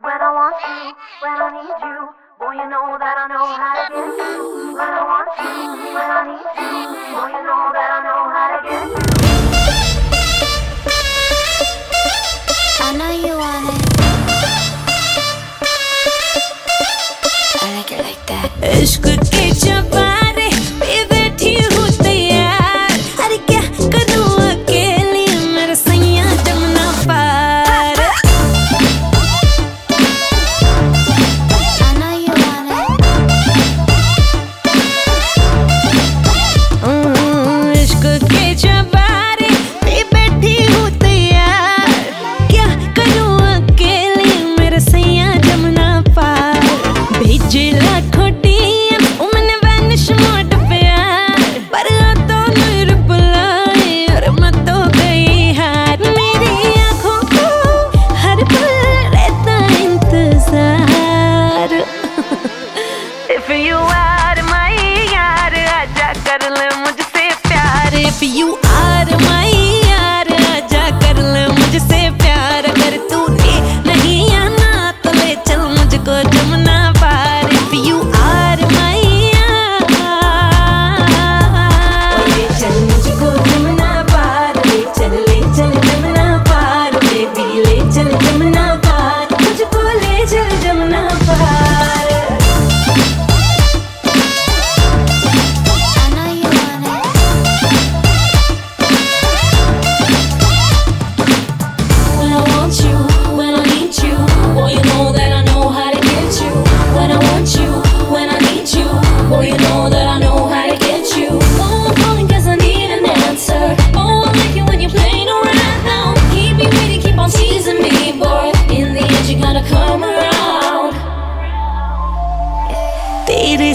When I want you, when I need you, boy, you know that I know how to get you. When I want you, when I need you, boy, you know that I know how to get you. I know you want it. I like it like that. Aşkı ben. for you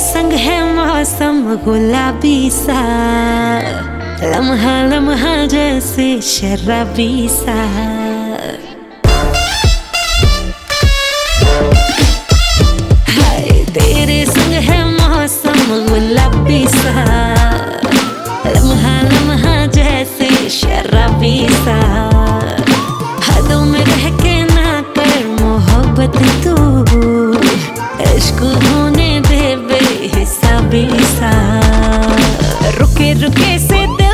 संग है मौसम गुलाबी सा। लम्हा लम्हा जैसे शराबी सा। तेरे मौसम गुलाबी सा। लम्हा जैसे शराबी सा। हदों में रह के ना कर मोहब्बत तू। इश्क बेसा रुके रुके से दिल